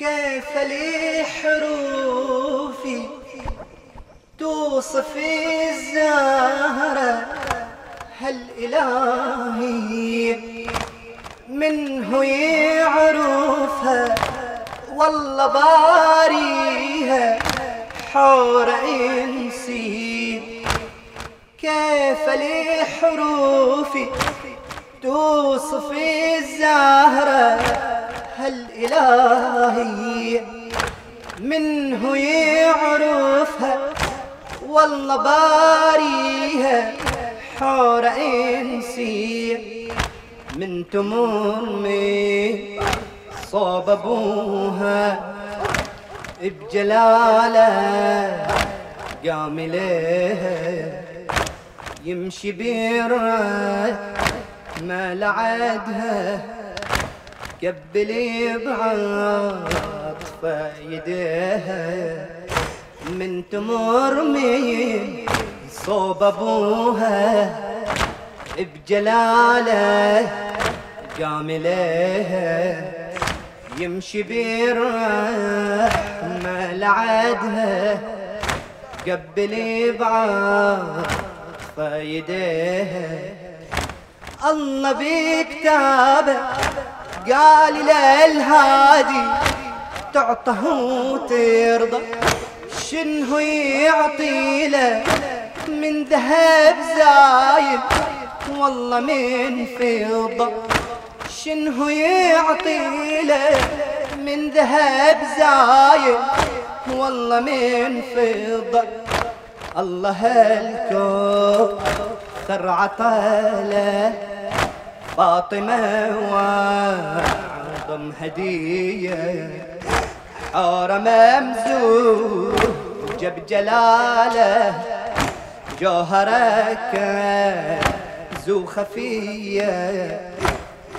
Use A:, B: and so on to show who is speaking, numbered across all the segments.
A: كيف لي حروفي توصف الزهرة؟ هل إلهي منه يعرفها؟ والله باريها حور إنسي. كيف لي حروفي توصف الزهرة؟ هل إلهي. منه يعرفها والله باريها حور إنسي. من تمومي صوب أبوها بجلاله قام ليها يمشي بيره ما لعدها. قبلي بعطف يديها من تمر من صوب ابوها بجلاله قام ليها يمشي بالرحمة لعدها قبلي بعطف يديها الله بكتابه قال للهادي تعطه وترضى. شنو يعطي له من ذهب زايد؟ والله من فضة. شنو يعطي له من ذهب زايد؟ والله من فضة. الله الكوثر عطاله فاطمة وعظم هدية. حور ممزوج جب جلالة. جوهرك زو خفية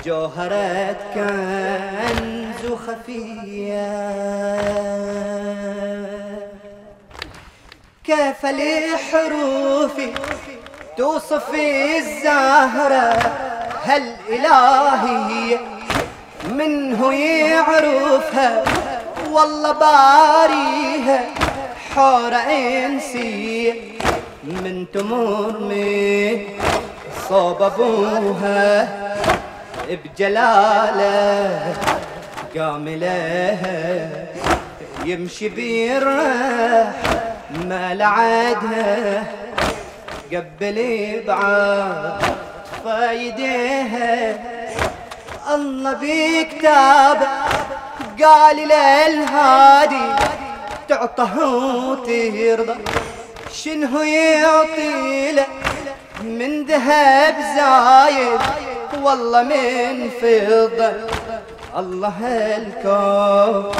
A: جوهرت كنز خفية كيف لحروفي توصف الزهرة؟ هل إلهي منه يعرفها والله باريها حور إنسي. من تمر من صوب ابوها بجلاله قام لها يمشي بيرح ما لعدها قبل فايديها. الله بكتابه قال للهادي تعطه وترضى. شنو يعطي له؟ من ذهب زايد والله من فضة. الله الكون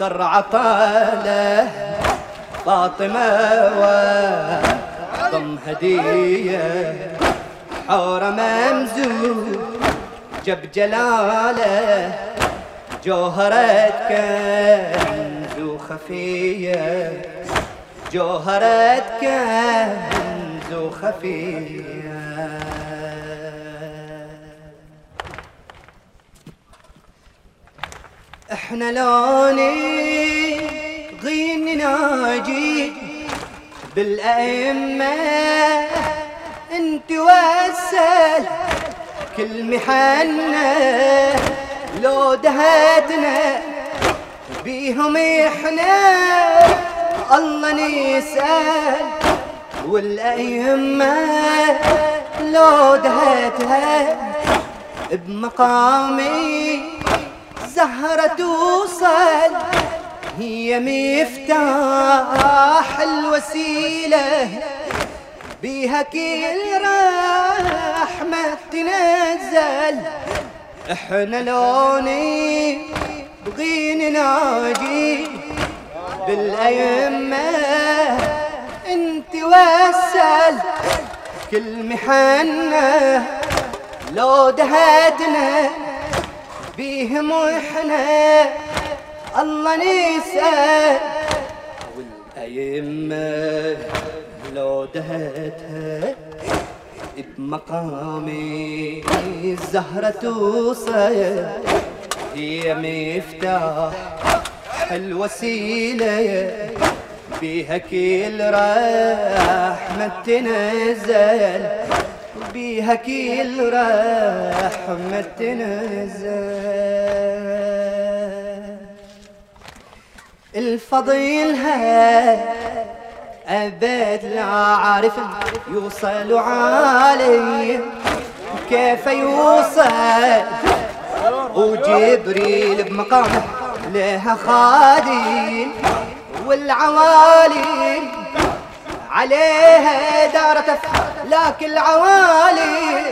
A: تر عطاله فاطمة وضم هدية. حور ممزوج جب جلاله جوهرة كنز وخفية جوهرة كنز وخفية إحنا لوني غيني ناجي بالأئمة انت وسل كل محنة لو دهتنا بيهم إحنا. الله نسأل والأئمة لو دهتها بمقامي زهرة توصل هي مفتاح الوسيلة. بيها كل رحمة تنزل. إحنا لوني بغين ناجي. بالأيمة انت وسل. كل محنة لو دهدنا بيهم إحنا الله نسأل. والأيمة لو دهتها بمقامي الزهرة توصل هي مفتاح الوسيلة. بيها كل رحمة تنزل بيها كل رحمة تنزل الفضيلها أبد لا عارف يوصل علي. كيف يوصل؟ وجبريل بمقامه لها خادم والعوالي عليها دارت لكن العوالي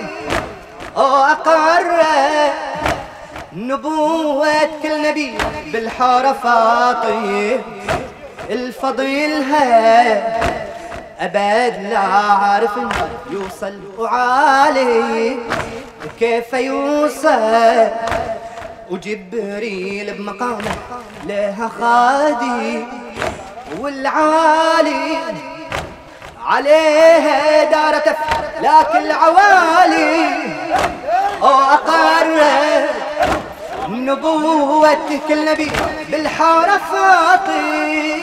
A: أقر. نبوة كل نبي بالحارة فاطي الفضيلها أبد لا عارف يوصل وعالي. كيف يوصل؟ وجبريل بمقامه لها خادي. والعالي عليها دارت لكن العوالي نبوتك النبي بالحارة فاطي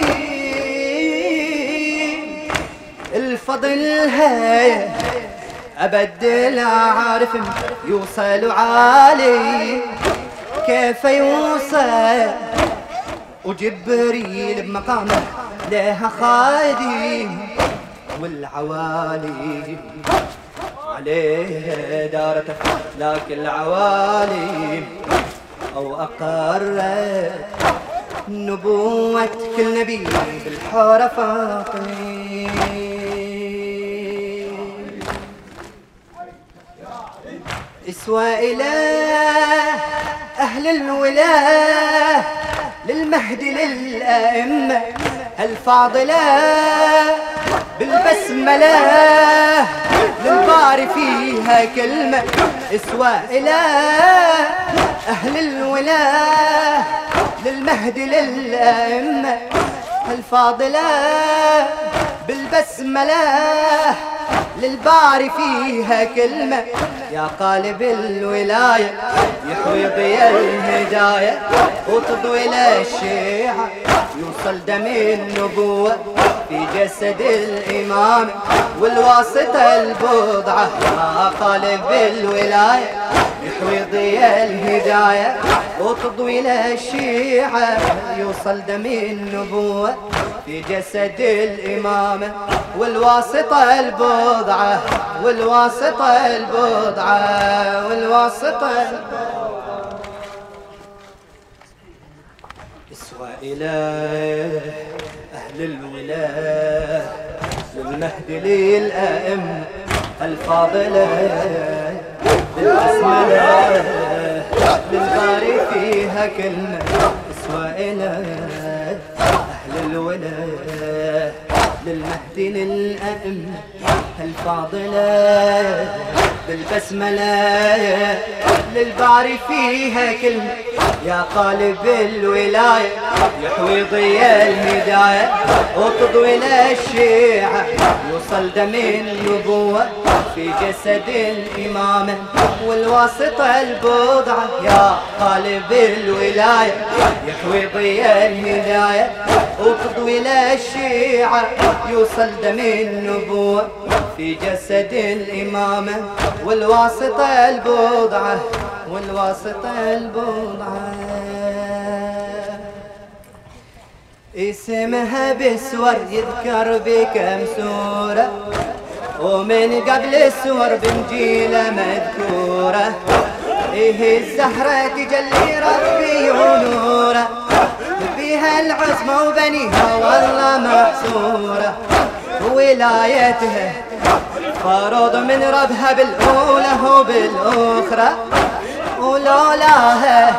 A: الفضل هي أبدل عارف يوصل عالي كيف يوصل؟ وجبريل بمقامه لها خادم والعوالي عليه دارته لكن العوالي أو أقرت نبوة كل نبي بالحورة فاطمي اسوى إلى أهل الولاة للمهدي للأئمة الفاضلة بالبسملة للباري فيها كلمة. اسوى إلى أهل الولاة للمهدي للأئمة الفاضلة بالبسملة للباري فيها كلمة. يا قالب الولاية يحوي ضي الهداية وتضوي للشيعة يوصل دم النبوة في جسد الإمام والواسطة البضعة. يا قالب الولاية يحوي ضي الهداية وتضوي للشيعة يوصل دم النبوة في جسد الإمامة؟ والواسطة البضعة والواسطة البضعة والواسطة اسوى إلى أهل الولاة للمهدي للأئمة الفاضلة. بالبسملة للباري فيها كلمة اسوى إلى أهل الولاة للمهدي للأئمة الفاضلة بالبسملة للباري فيها كلمة يا قالب الولاية يحوي ضي الهداية وتضوي للشيعة يوصل دم النبوة في جسد الإمامة والواسطة البضعة يا قالب الولاية يحوي ضي الهداية وتضوي للشيعة يوصل دم النبوة في جسد الإمامة. والواسطة البضعة والواسطة البضعة اسمها بسور يذكر بكم سورة ومن قبل السور بنجيلة مذكورة. إيه الزهرة تجلي ربي ونورة بيها العزمة وبنيها والله محصورة. ولايتها فرض من ربها بالأولى وبالأخرى. ولولاها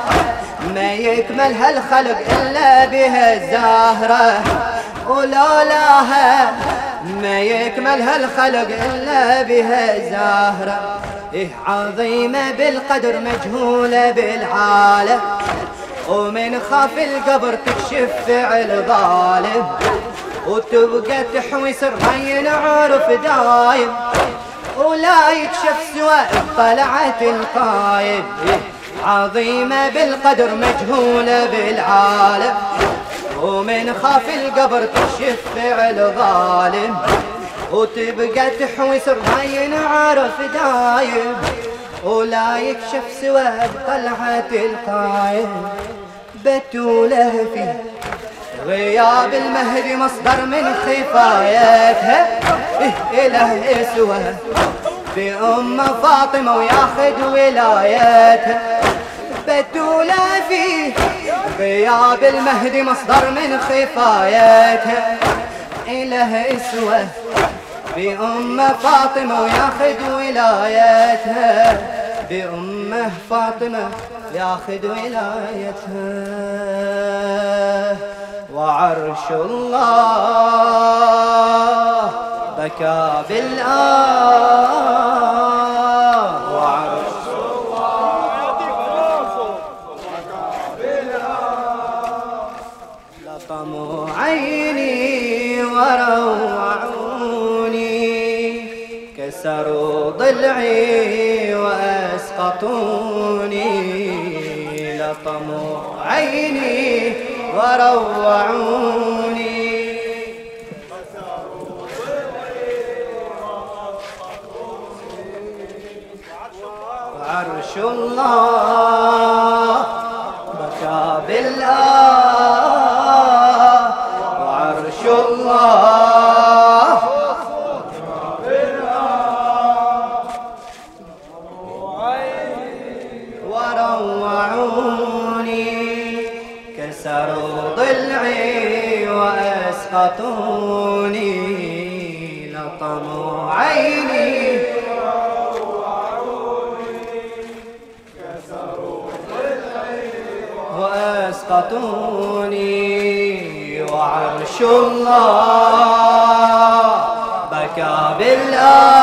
A: ما يكمل هالخلق إلا بها الزهرة. ولولاها ما يكمل هالخلق إلا بها الزهرة. إيه عظيمة بالقدر مجهولة بالحالة ومن خاف القبر تكشف فعل ظالم. وتبقى تحوي سر ما ينعرف دايم. ولا يكشف سوى طلعة القايد عظيمة بالقدر مجهولة بالعالم. ومن خاف القبر تشف فعل ظالم. وتبقى تحوي سر ما ينعرف دايم. ولا يكشف سوى بطلعة القايم. بتوله في غياب المهدي مصدر من خفايتها إيه إله سوى بأم فاطمة وياخذ ولايتها بتوله في غياب المهدي مصدر من خفايتها إله اسوه بأم فاطمة وياخذ ولايتها بأمه فاطمة ياخذ ولايتها وعرش الله بكى بالآه وعرش الله لطم عيني وروعوني. كسروا ضلعي وأسقطوني. لطموا عيني وروعوني. عرش الله وأسقطوني وعرش الله بكى بالآه